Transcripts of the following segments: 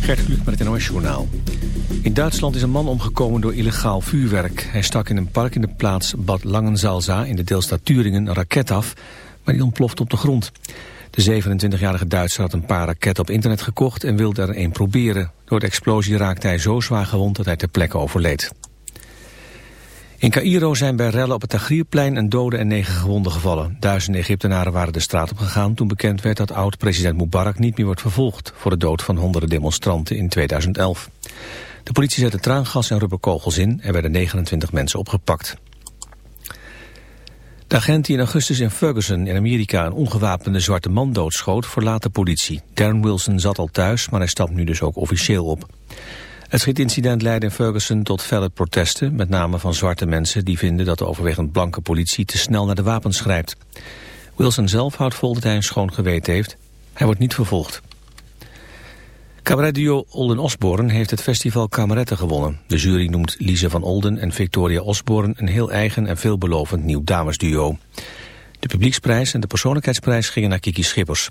Gert Kluk met het NOS Journaal. In Duitsland is een man omgekomen door illegaal vuurwerk. Hij stak in een park in de plaats Bad Langensalza in de deelstaat Turingen een raket af, maar die ontploft op de grond. De 27-jarige Duitser had een paar raketten op internet gekocht en wilde er een proberen. Door de explosie raakte hij zo zwaar gewond dat hij ter plekke overleed. In Cairo zijn bij rellen op het Tagrierplein een dode en negen gewonden gevallen. Duizenden Egyptenaren waren de straat op gegaan toen bekend werd dat oud-president Mubarak niet meer wordt vervolgd voor de dood van honderden demonstranten in 2011. De politie zette traangas en rubberkogels in en werden 29 mensen opgepakt. De agent die in augustus in Ferguson in Amerika een ongewapende zwarte man doodschoot verlaat de politie. Darren Wilson zat al thuis, maar hij stapt nu dus ook officieel op. Het schietincident leidde in Ferguson tot felle protesten, met name van zwarte mensen die vinden dat de overwegend blanke politie te snel naar de wapens grijpt. Wilson zelf houdt vol dat hij een schoon geweten heeft. Hij wordt niet vervolgd. Cabaretduo Olden Osborne heeft het festival Kameretten gewonnen. De jury noemt Lise van Olden en Victoria Osborne een heel eigen en veelbelovend nieuw damesduo. De publieksprijs en de persoonlijkheidsprijs gingen naar Kiki Schippers.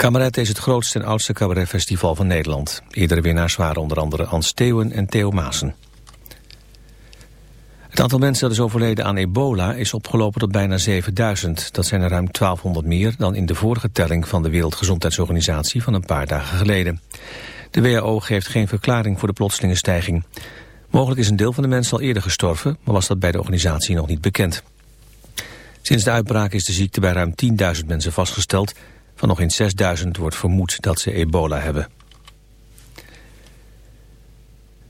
Kameret is het grootste en oudste cabaretfestival van Nederland. Eerdere winnaars waren onder andere Ans Theeuwen en Theo Maassen. Het aantal mensen dat is overleden aan ebola is opgelopen tot bijna 7000. Dat zijn er ruim 1200 meer dan in de vorige telling van de Wereldgezondheidsorganisatie van een paar dagen geleden. De WHO geeft geen verklaring voor de plotselinge stijging. Mogelijk is een deel van de mensen al eerder gestorven, maar was dat bij de organisatie nog niet bekend. Sinds de uitbraak is de ziekte bij ruim 10.000 mensen vastgesteld. Van nog eens 6000 wordt vermoed dat ze ebola hebben.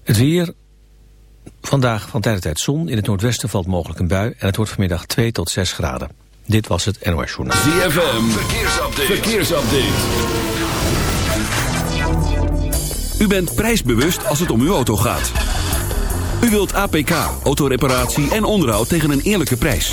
Het weer. Vandaag van tijd tot tijd zon. In het noordwesten valt mogelijk een bui. En het wordt vanmiddag 2 tot 6 graden. Dit was het NOS Journaal. ZFM. Verkeersupdate. Verkeersupdate. U bent prijsbewust als het om uw auto gaat. U wilt APK, autoreparatie en onderhoud tegen een eerlijke prijs.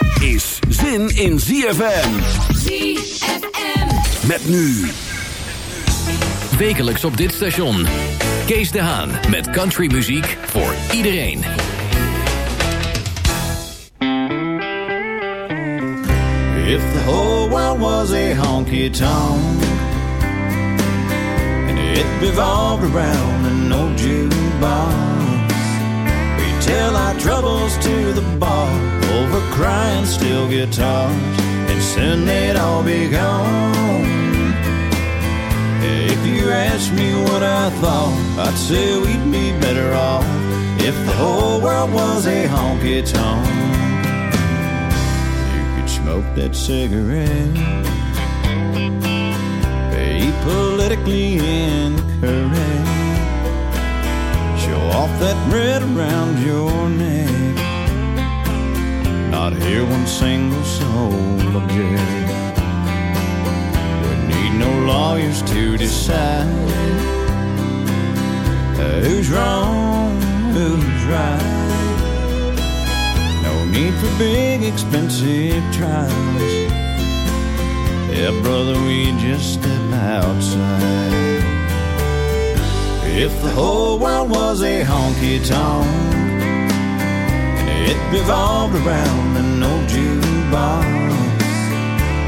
is zin in ZFM. ZFM. Met nu Wekelijks op dit station. Kees de Haan met countrymuziek voor iedereen. If the whole world was a honky tonk and it revolved around an old jukebox, tell our troubles to the bar over crying steel guitars, and soon they'd all be gone. If you asked me what I thought, I'd say we'd be better off if the whole world was a honky tonk. You could smoke that cigarette, be politically incorrect, show off that red around your neck, not hear one single soul object We need no lawyers to decide who's wrong, who's right. No need for big, expensive trials. Yeah, brother, we just step outside. If the whole world was a honky tonk, it revolved around an old jukebox,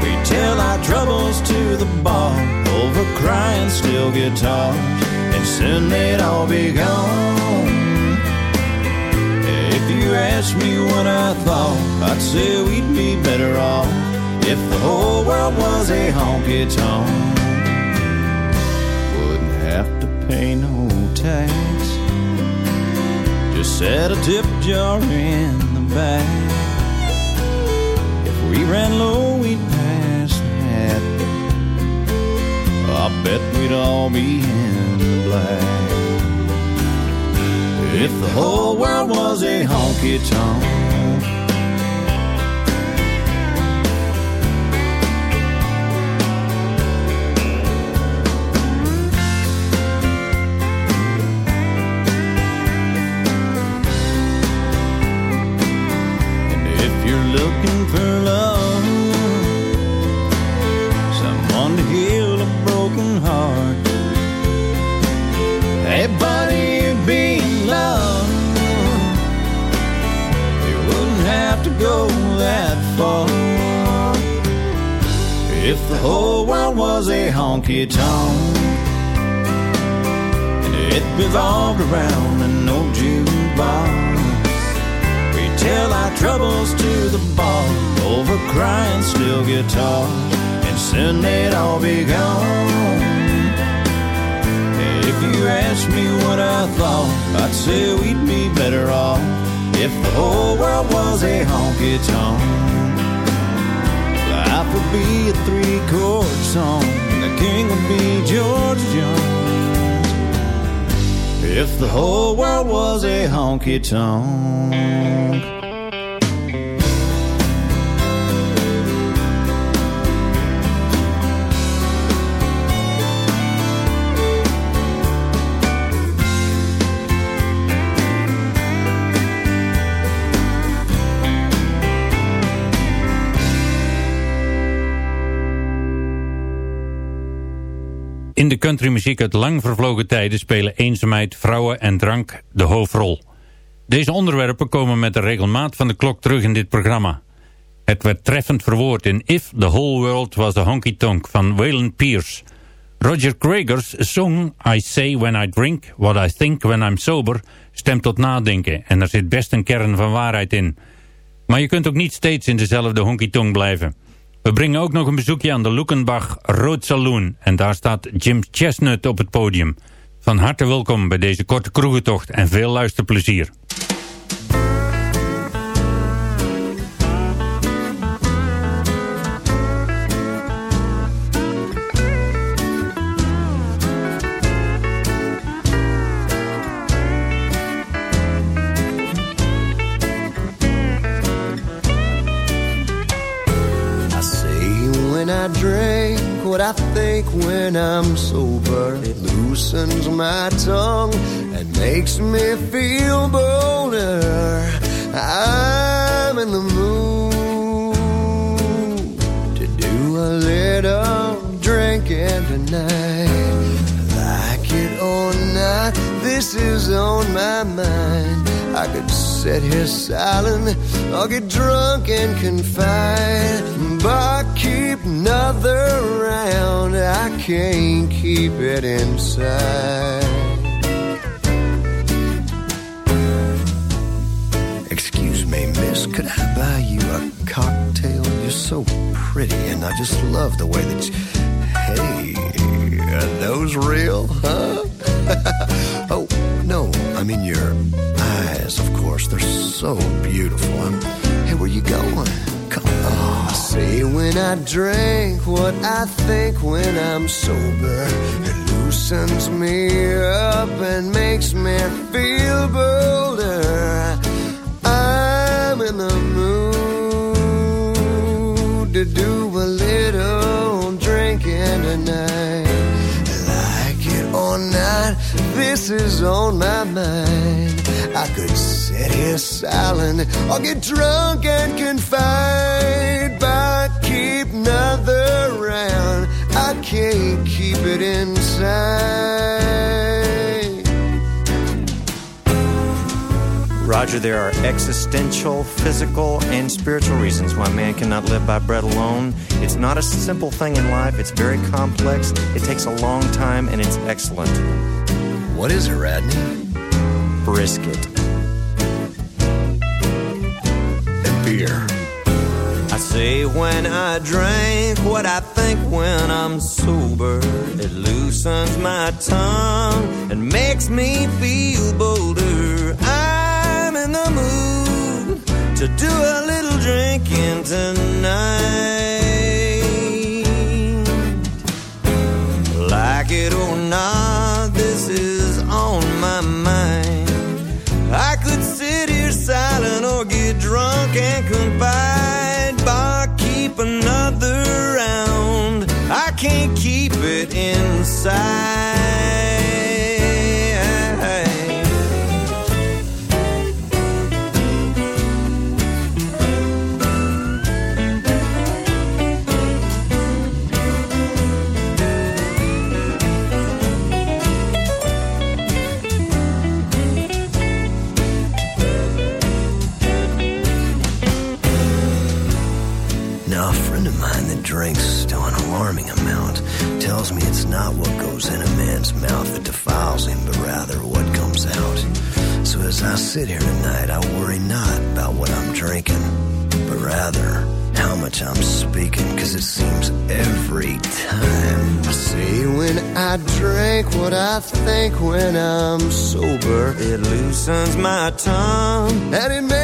we tell our troubles to the bar over crying steel guitars, and soon they'd all be gone. If you asked me what I thought, I'd say we'd be better off if the whole world was a honky tonk. Pay no tax. Just set a tip jar in the back. If we ran low, we'd pass the hat. I bet we'd all be in the black. If the whole world was a honky tonk. Looking for love, someone to heal a broken heart. Hey, buddy, you'd be in love. You wouldn't have to go that far. If the whole world was a honky tonk, and it revolved around an old jukebox. We tell troubles to the bar over crying steel guitars, and soon they'd all be gone. If you asked me what I thought, I'd say we'd be better off if the whole world was a honky tonk. Life would be a three chord song, and the king would be George Jones. If the whole world was a honky tonk. In de countrymuziek uit lang vervlogen tijden spelen eenzaamheid, vrouwen en drank de hoofdrol. Deze onderwerpen komen met de regelmaat van de klok terug in dit programma. Het werd treffend verwoord in If the Whole World Was a Honky Tonk van Waylon Pierce. Roger Craigers song I Say When I Drink, What I Think When I'm Sober stemt tot nadenken en er zit best een kern van waarheid in. Maar je kunt ook niet steeds in dezelfde honky tonk blijven. We brengen ook nog een bezoekje aan de Lukenbach Road Saloon en daar staat Jim Chestnut op het podium. Van harte welkom bij deze korte kroegentocht en veel luisterplezier. What I think when I'm sober. It loosens my tongue and makes me feel bolder. I'm in the mood to do a little drinking tonight. Like it or not, this is on my mind. I could sit here silent or get drunk and confide. But I keep another round, I can't keep it inside. Excuse me, miss, could I buy you a cocktail? You're so pretty, and I just love the way that you. Hey, are those real, huh? oh, no, I mean your They're so beautiful. Um, hey, where you going? Come on. I say when I drink what I think when I'm sober. It loosens me up and makes me feel bolder. I'm in the mood to do a little drinking tonight. Like it or not, this is on my mind. I could sit here silent or get drunk and confide, but keep another round. I can't keep it inside. Roger, there are existential, physical, and spiritual reasons why man cannot live by bread alone. It's not a simple thing in life, it's very complex, it takes a long time, and it's excellent. What is it, Radney? Brisket. And beer. I say when I drink what I think when I'm sober. It loosens my tongue and makes me feel bolder. I'm in the mood to do a little drinking tonight. And confide, but keep another round. I can't keep it inside. When I'm sober, It loosens my tongue. and it makes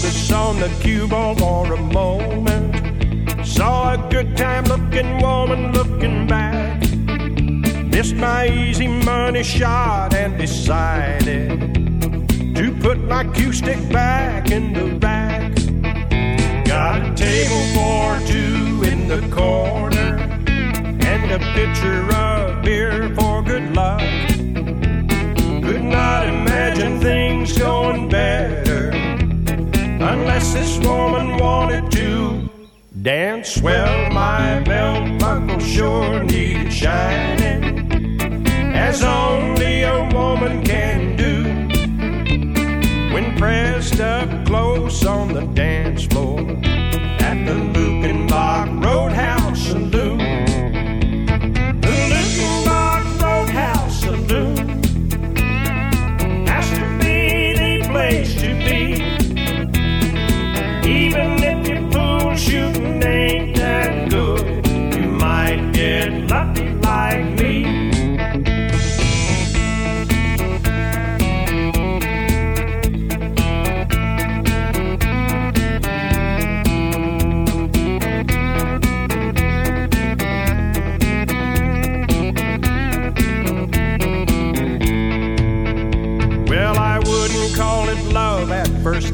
focus on the cue ball for a moment. Saw a good time looking woman looking back. Missed my easy money shot and decided to put my cue stick back in the rack. Got a table for two in the corner and a pitcher of beer for good luck. Could not imagine things going better unless this woman wanted to dance. Well, my belt buckle sure needed shining, as only a woman can do. When pressed up close on the dance floor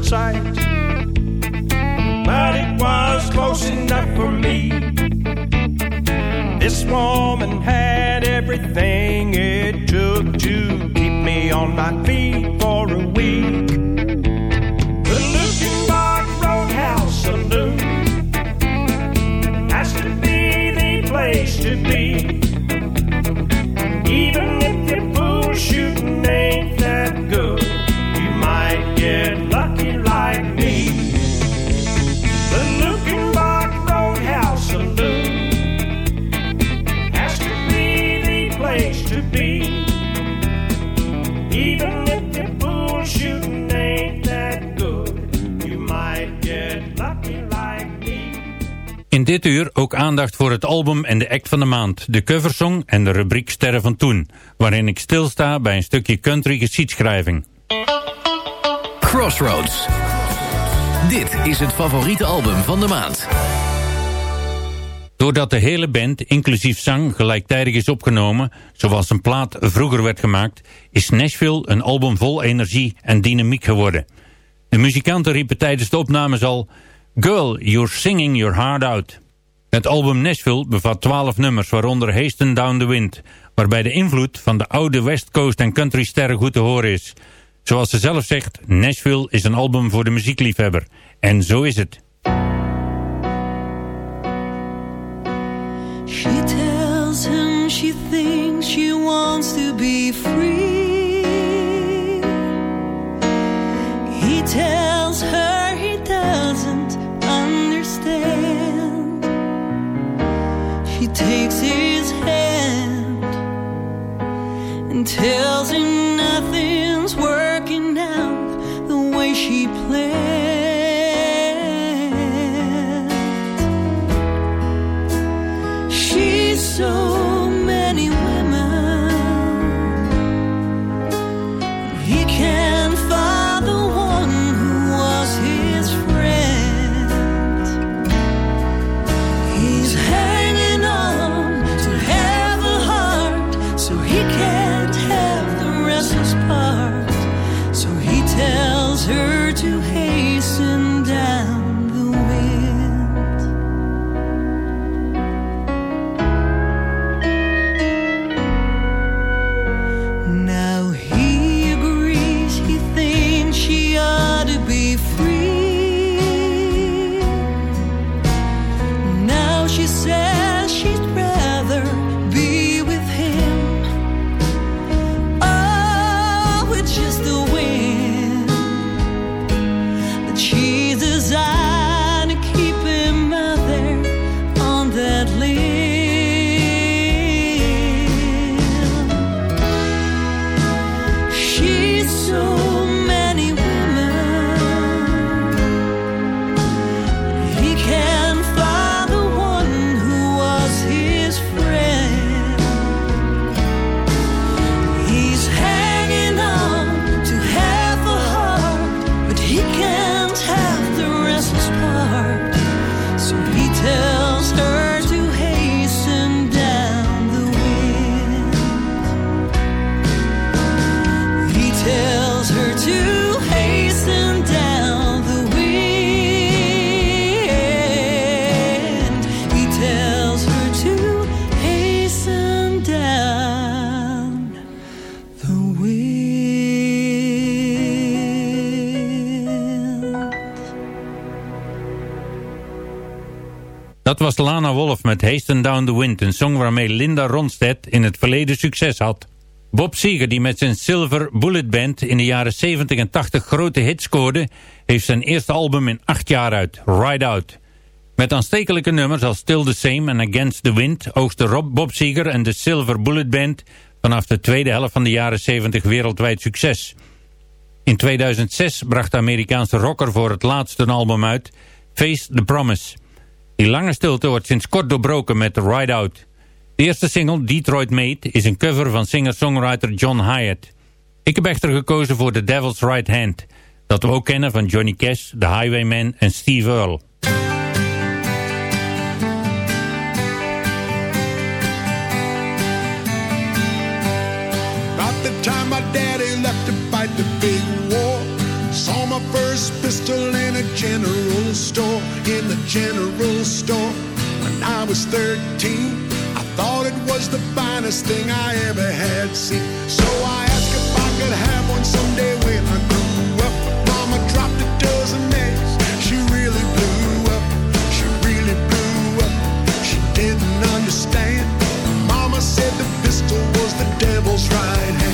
sight. But it was close enough for me. This woman had everything it took to keep me on my feet. Dit uur ook aandacht voor het album en de act van de maand, de coversong en de rubriek Sterren van Toen, waarin ik stilsta bij een stukje country geschiedschrijving. Crossroads. Dit is het favoriete album van de maand. Doordat de hele band, inclusief zang, gelijktijdig is opgenomen, zoals een plaat vroeger werd gemaakt, is Nashville een album vol energie en dynamiek geworden. De muzikanten riepen tijdens de opnames al, Girl, you're singing your heart out. Het album Nashville bevat twaalf nummers, waaronder Hasten Down the Wind, waarbij de invloed van de oude West Coast en country sterren goed te horen is. Zoals ze zelf zegt, Nashville is een album voor de muziekliefhebber. En zo is het. She tells she thinks she wants to be free. He tells takes his hand and tells him nothing's working out the way she planned. Dat was Lana Wolf met Hasten Down the Wind, een song waarmee Linda Ronstadt in het verleden succes had. Bob Seger, die met zijn Silver Bullet Band in de jaren 70 en 80 grote hits scoorde, heeft zijn eerste album in acht jaar uit, Ride Out. Met aanstekelijke nummers als Still the Same en Against the Wind oogste Rob Bob Seger en de Silver Bullet Band vanaf de tweede helft van de jaren 70 wereldwijd succes. In 2006 bracht de Amerikaanse rocker voor het laatste album uit, Face the Promise. Die lange stilte wordt sinds kort doorbroken met Ride Out. De eerste single, Detroit Made, is een cover van singer-songwriter John Hyatt. Ik heb echter gekozen voor The Devil's Right Hand, dat we ook kennen van Johnny Cash, The Highwayman en Steve Earle. My first pistol in a general store. In the general store. When I was 13, I thought it was the finest thing I ever had seen. So I asked if I could have one someday when I grew up. Mama dropped a dozen eggs. She really blew up. She really blew up. She didn't understand. Mama said the pistol was the devil's right hand.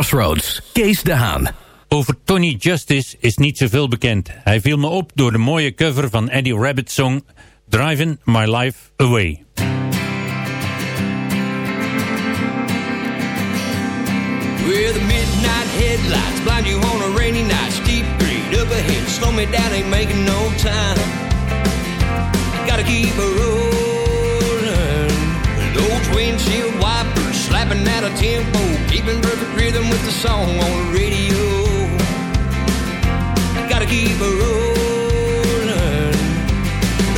Crossroads, Kees de Haan. Over Tony Justice is niet zoveel bekend. Hij viel me op door de mooie cover van Eddie Rabbit's song Driving My Life Away. Where the midnight headlights blind you on a rainy night. Steep grade up ahead, slow me down, ain't making no time. Gotta keep a rolling. Those windshield slapping out a tempo, keeping perfect rhythm with the song on the radio. Gotta keep a rolling.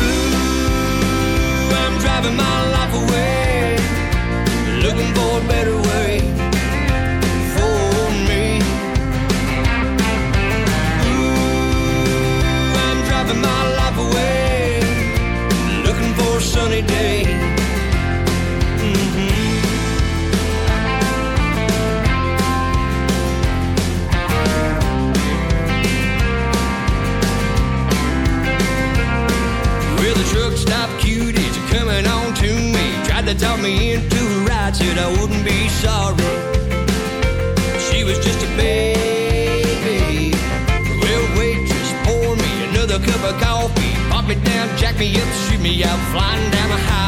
Ooh, I'm driving my life away, looking for a better way for me. Ooh, I'm driving my life away, looking for a sunny day. Me out, flying down the highway.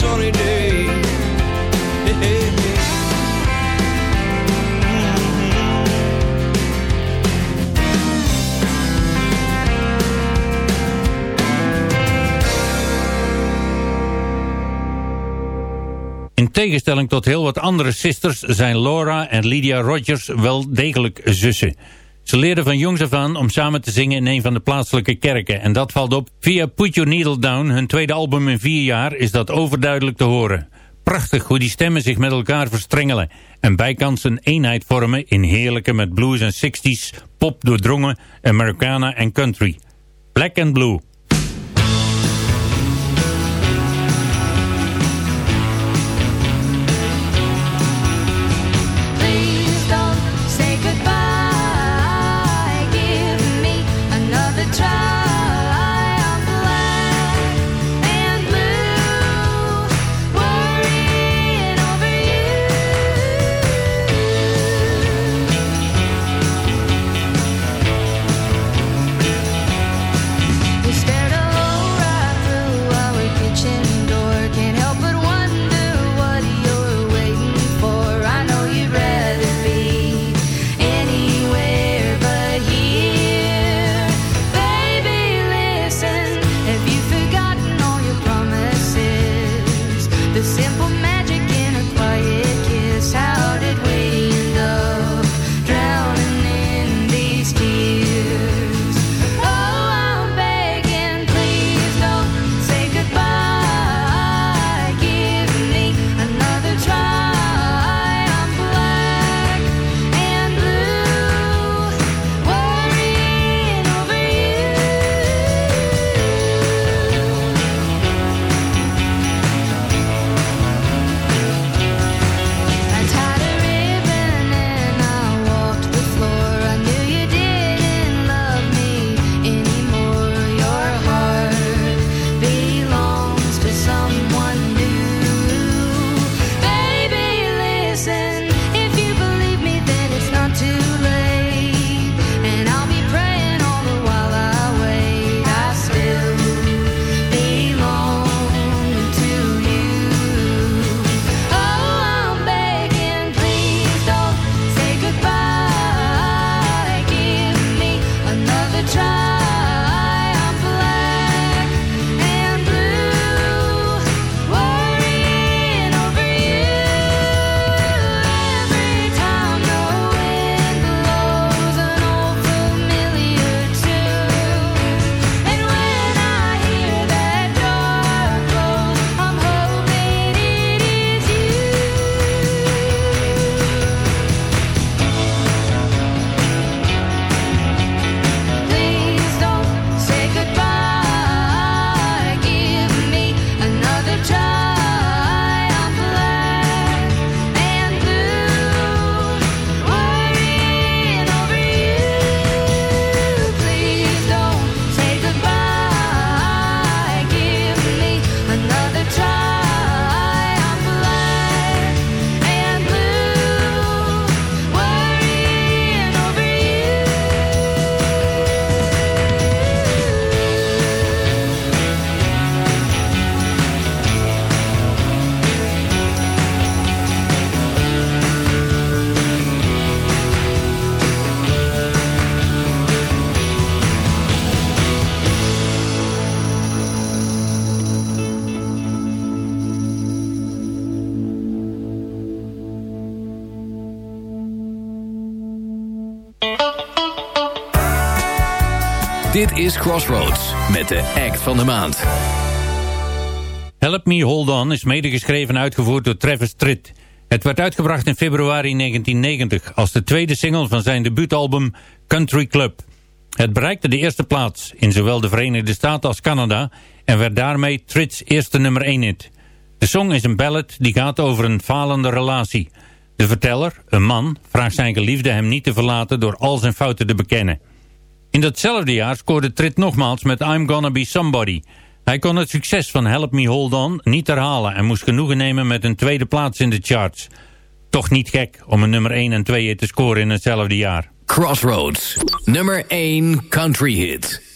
Day. Hey, hey, hey. In tegenstelling tot heel wat andere sisters zijn Laura en Lydia Rogers wel degelijk zussen. Ze leerden van jongs af aan om samen te zingen in een van de plaatselijke kerken. En dat valt op. Via Put Your Needle Down, hun tweede album in vier jaar, is dat overduidelijk te horen. Prachtig hoe die stemmen zich met elkaar verstrengelen. En bijkans een eenheid vormen in heerlijke met blues en 60s, pop doordrongen, Americana en country. Black and Blue. Crossroads met de act van de maand. Help Me Hold On is medegeschreven en uitgevoerd door Travis Tritt. Het werd uitgebracht in februari 1990 als de tweede single van zijn debuutalbum Country Club. Het bereikte de eerste plaats in zowel de Verenigde Staten als Canada en werd daarmee Tritt's eerste nummer 1 hit. De song is een ballad die gaat over een falende relatie. De verteller, een man, vraagt zijn geliefde hem niet te verlaten door al zijn fouten te bekennen. In datzelfde jaar scoorde Tritt nogmaals met I'm Gonna Be Somebody. Hij kon het succes van Help Me Hold On niet herhalen en moest genoegen nemen met een tweede plaats in de charts. Toch niet gek om een nummer 1 en 2 te scoren in hetzelfde jaar. Crossroads, nummer 1 country hit.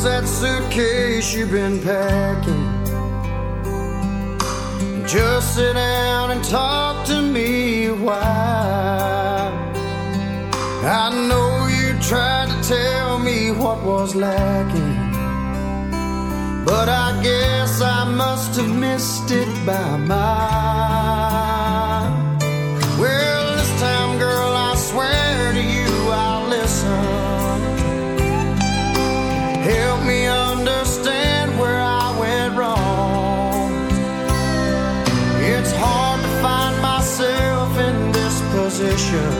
Close that suitcase you've been packing. Just sit down and talk to me a while. I know you tried to tell me what was lacking. But I guess I must have missed it by mile. Position.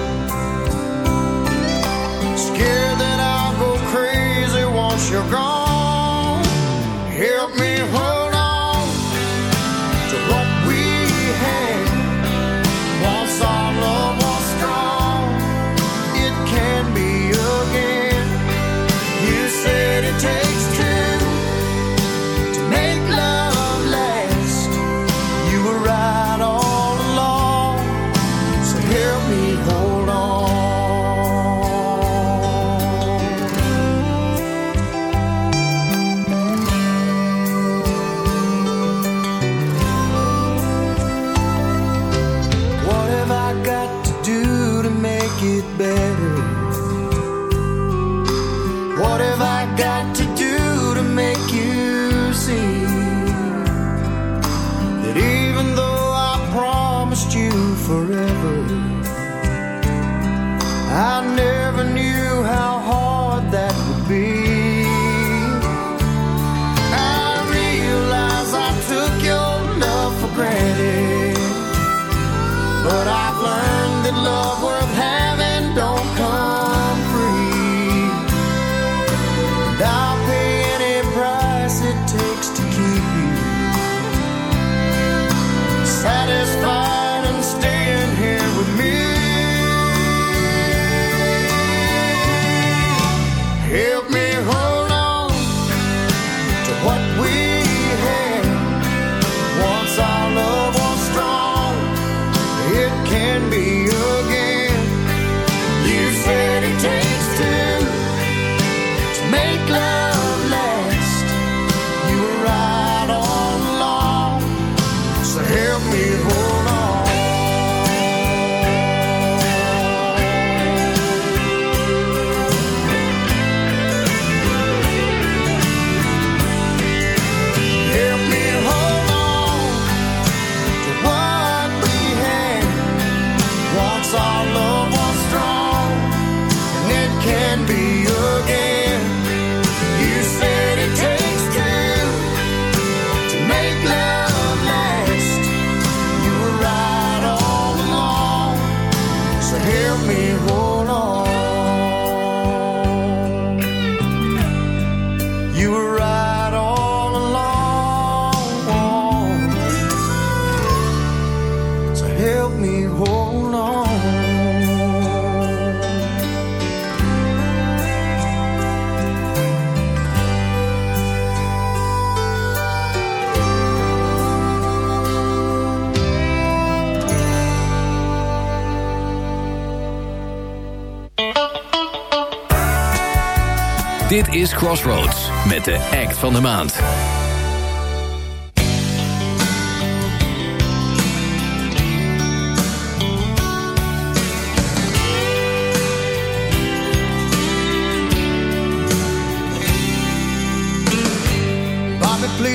Crossroads met de act van de maand.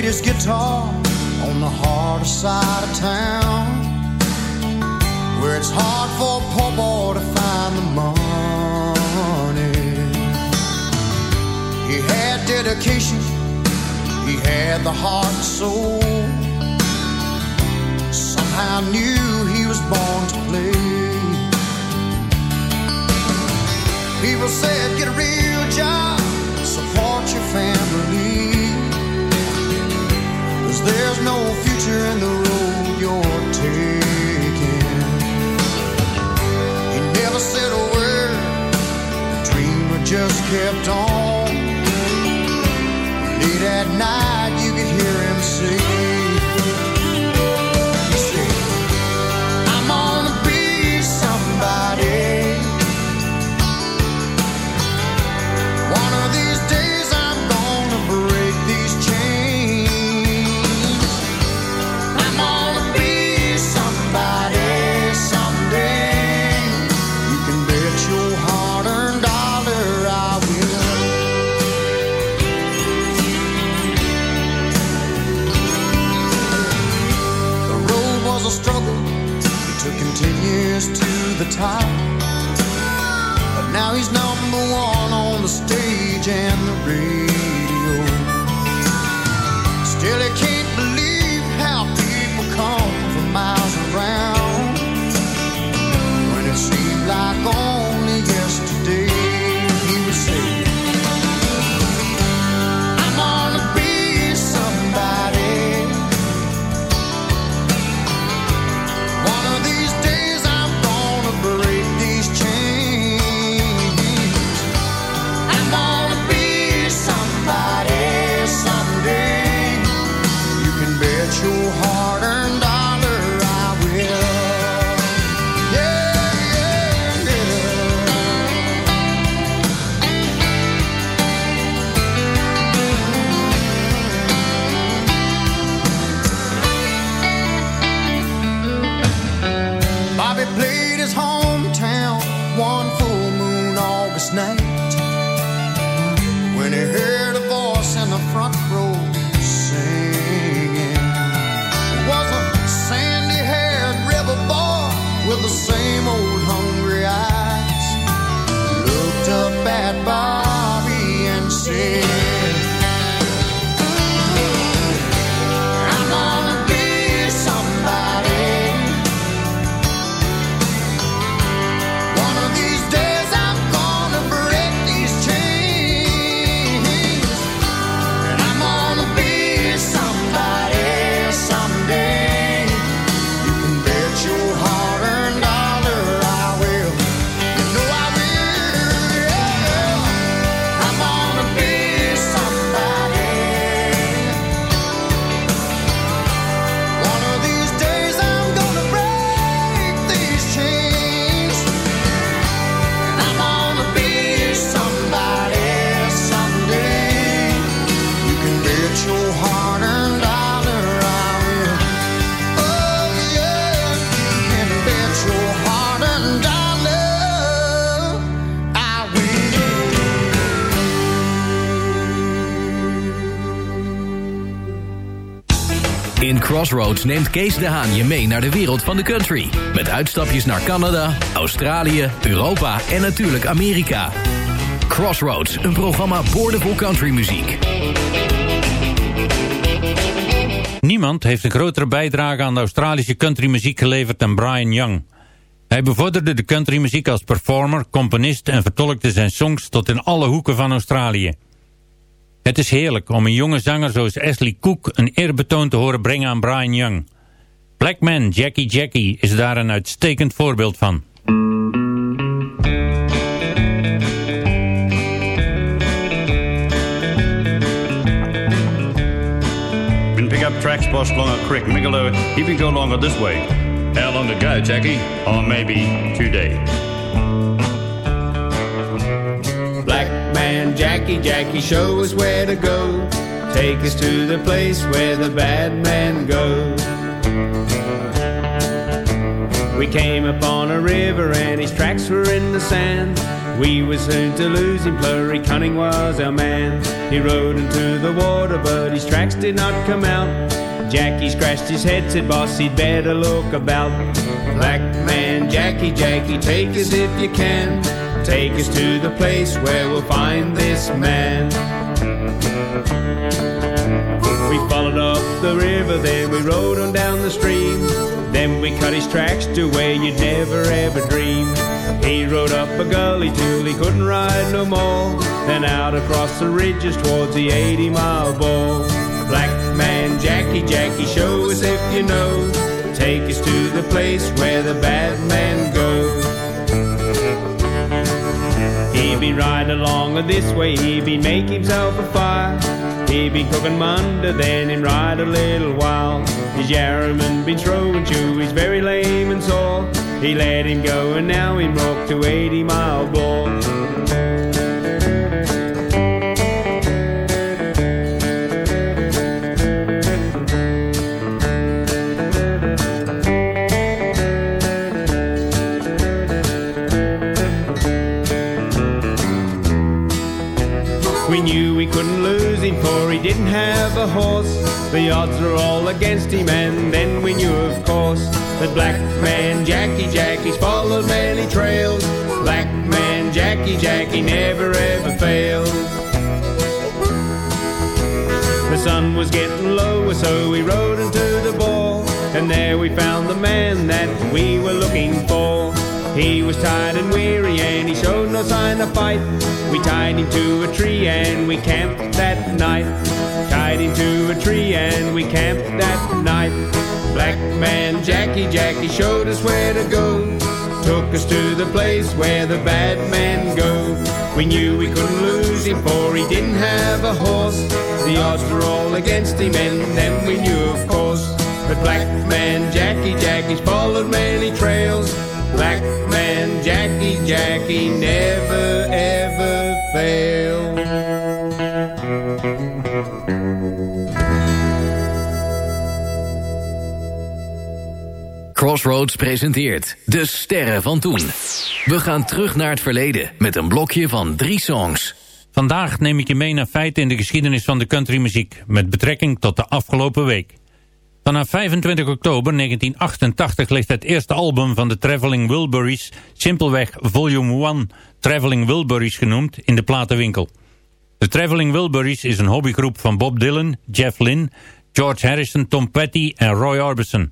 his guitar on the harder side of town, where it's hard for a poor boy to find the money. He had dedication, he had the heart and soul. Somehow knew he was born to play. People said, get a real job, support your family. Cause there's no future in the road you're taking. He never said a word, the dreamer just kept on. At night, you could hear him say, the top. But now he's number one on the stage and the radio. In Crossroads neemt Kees de Haan je mee naar de wereld van de country. Met uitstapjes naar Canada, Australië, Europa en natuurlijk Amerika. Crossroads, een programma boordevol countrymuziek. Niemand heeft een grotere bijdrage aan de Australische countrymuziek geleverd dan Brian Young. Hij bevorderde de countrymuziek als performer, componist en vertolkte zijn songs tot in alle hoeken van Australië. Het is heerlijk om een jonge zanger zoals Ashley Cook een eerbetoon te horen brengen aan Brian Young. Black Man Jackie Jackie is daar een uitstekend voorbeeld van. Been pick up tracks boss along a creek. Migolo, he been go longer this way. How long to go, Jackie? Or maybe two Jackie, Jackie, show us where to go. Take us to the place where the bad man goes. We came upon a river and his tracks were in the sand. We were soon to lose him, Plurry Cunning was our man. He rode into the water, but his tracks did not come out. Jackie scratched his head, said, Boss, he'd better look about. Black man, Jackie, Jackie, take us if you can. Take us to the place where we'll find this man. We followed up the river, then we rode on down the stream. Then we cut his tracks to where you'd never ever dream. He rode up a gully till he couldn't ride no more. Then out across the ridges towards the 80 mile ball. Black man, Jackie, Jackie, show us if you know. Take us to the place where the bad man be riding along this way, he be make himself a fire. He be cooking Monday, then him ride a little while. His yarraman been throwing chew, he's very lame and sore. He let him go and now he broke to 80 mile ball. Him for he didn't have a horse. The odds were all against him and then we knew of course that black man Jackie Jackie's followed many trails. Black man Jackie Jackie never ever failed. The sun was getting lower so we rode into the ball and there we found the man that we were looking for. He was tired and weary and he showed no sign of fight. We tied him to a tree and we camped that night. Tied him to a tree and we camped that night. Black man Jackie Jackie showed us where to go. Took us to the place where the bad men go. We knew we couldn't lose him for he didn't have a horse. The odds were all against him and then we knew of course. But black man Jackie Jackie's followed many trails. Black man Jackie Jackie never ever failed. Crossroads presenteert De Sterren van Toen. We gaan terug naar het verleden met een blokje van drie songs. Vandaag neem ik je mee naar feiten in de geschiedenis van de countrymuziek... met betrekking tot de afgelopen week. Vanaf 25 oktober 1988 ligt het eerste album van de Traveling Wilburys... simpelweg Volume 1, Traveling Wilburys genoemd, in de platenwinkel. De Traveling Wilburys is een hobbygroep van Bob Dylan, Jeff Lynne... George Harrison, Tom Petty en Roy Orbison...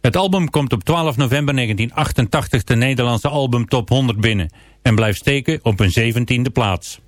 Het album komt op 12 november 1988 de Nederlandse album Top 100 binnen en blijft steken op een 17e plaats.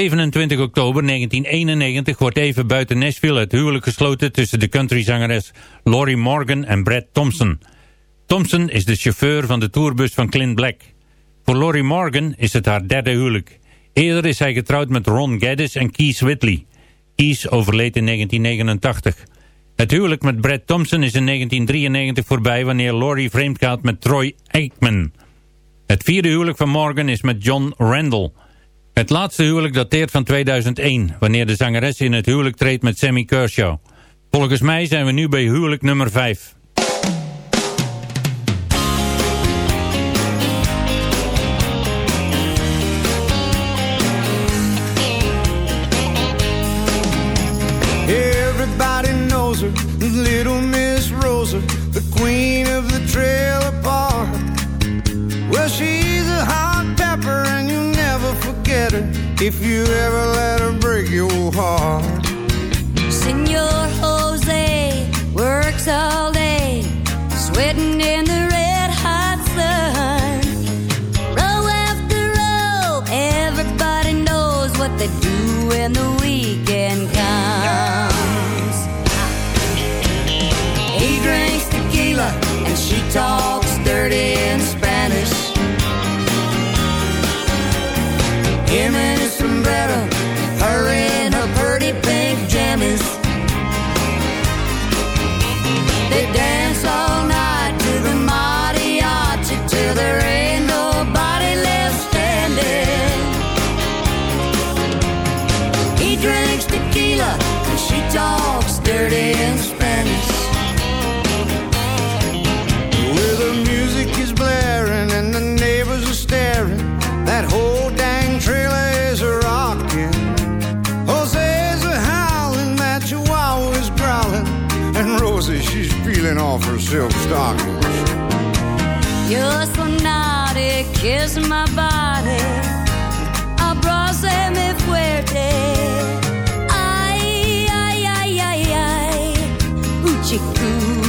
27 oktober 1991 wordt even buiten Nashville het huwelijk gesloten tussen de countryzangeres Lori Morgan en Brad Thompson. Thompson is de chauffeur van de tourbus van Clint Black. Voor Lori Morgan is het haar derde huwelijk. Eerder is hij getrouwd met Ron Gaddis en Keith Whitley. Keith overleed in 1989. Het huwelijk met Brad Thompson is in 1993 voorbij wanneer Lori vreemd gaat met Troy Aikman. Het vierde huwelijk van Morgan is met John Randall. Het laatste huwelijk dateert van 2001, wanneer de zangeres in het huwelijk treedt met Sammy Kershaw. Volgens mij zijn we nu bij huwelijk nummer 5. If you ever let her break your heart. Senor Jose works all day, sweating in the red hot sun. Row after row, everybody knows what they do when the weekend comes. He drinks tequila and she talks silk stockings. You're so naughty, kiss my body. Abrázame fuerte. Ay, ay, ay, ay, ay. Uchiku.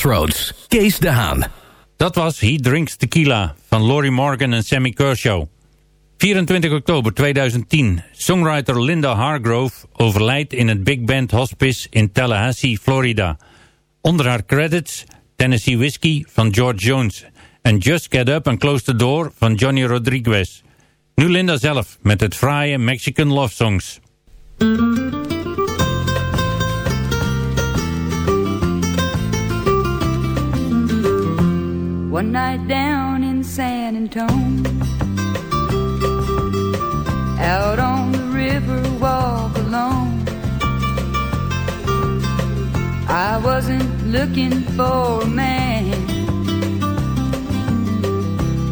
Crossroads, Kees de Haan. Dat was He Drinks Tequila van Laurie Morgan en Sammy Kershaw. 24 oktober 2010. Songwriter Linda Hargrove overlijdt in het Big Band Hospice in Tallahassee, Florida. Onder haar credits Tennessee Whiskey van George Jones en Just Get Up and Close the Door van Johnny Rodriguez. Nu Linda zelf met het fraaie Mexican Love Songs. One night down in San Antonio, out on the river walk alone. I wasn't looking for a man.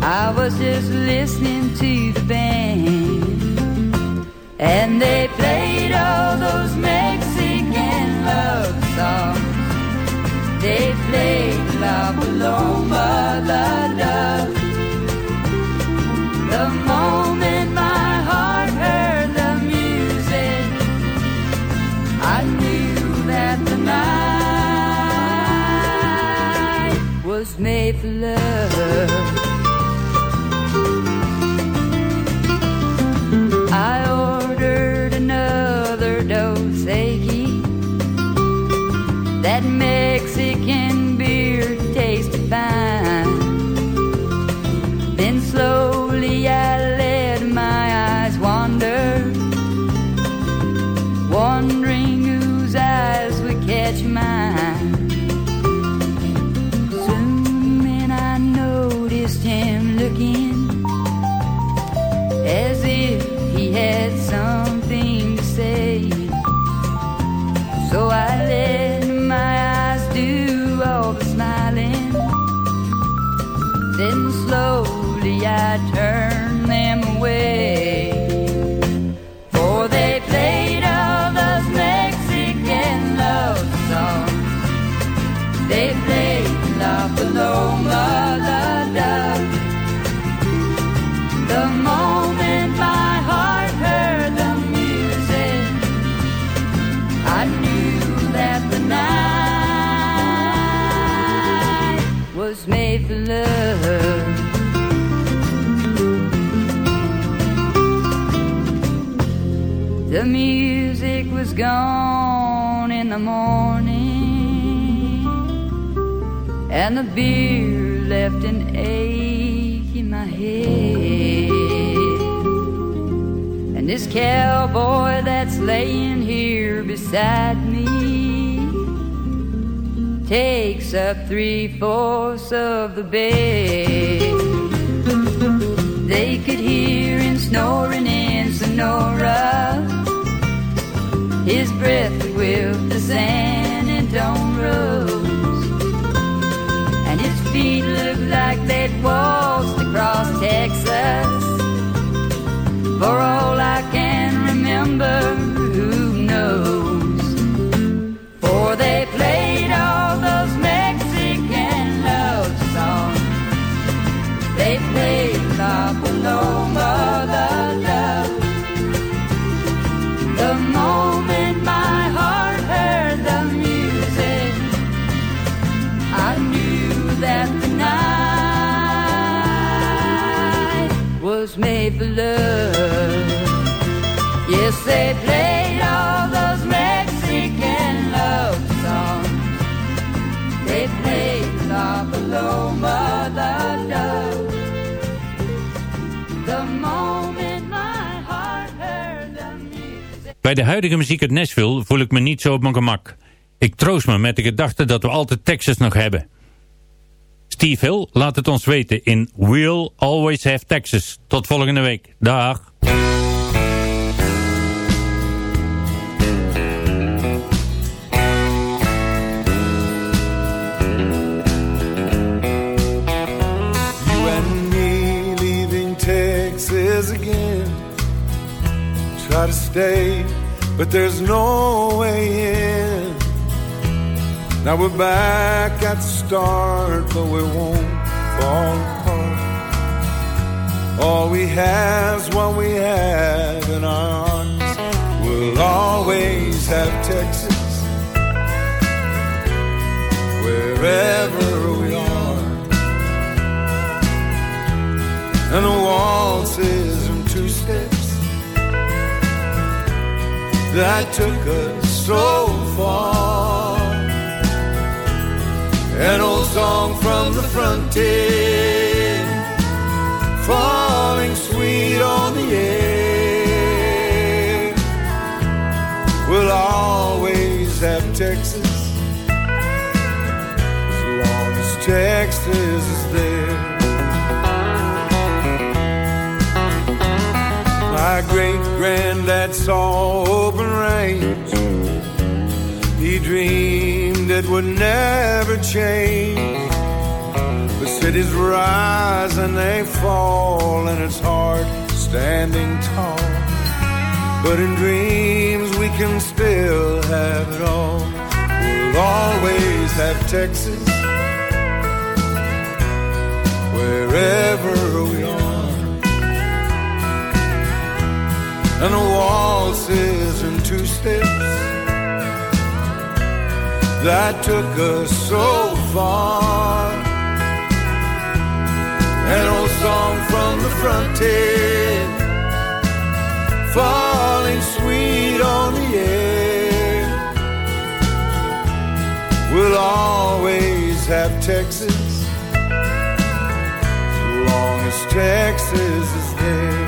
I was just listening to the band, and they played all those Mexican love songs. They played La Paloma, La Love. The moment music was gone in the morning, and the beer left an ache in my head. And this cowboy that's laying here beside me takes up three fourths of the bed. They could hear him snoring in Sonora. His breath whip the San Antone roads. And his feet looked like they'd waltzed across Texas. For all I can remember, love. Yes, they played all those Mexican love songs. They played La Paloma, La Love. The moment my heart heard the music. Bij de huidige muziek uit Nashville voel ik me niet zo op mijn gemak. Ik troost me met de gedachte dat we altijd Texas nog hebben. Steve Hill laat het ons weten in We'll Always Have Texas. Tot volgende week. Dag. Again. Try to stay, but there's no way in. Now we're back at the start, but we won't fall apart. All we have's what we have in our arms. We'll always have Texas wherever we are. And the waltzes and two steps that took us so far. An old song from the frontier, falling sweet on the air. We'll always have Texas, as long as Texas is there. My great granddad saw open range. He dreamed it would never change. The cities rise and they fall, and it's hard standing tall. But in dreams, we can still have it all. We'll always have Texas, wherever we are. And the waltzes and two steps that took us so far. An old song from the frontier, falling sweet on the air. We'll always have Texas, so long as Texas is there.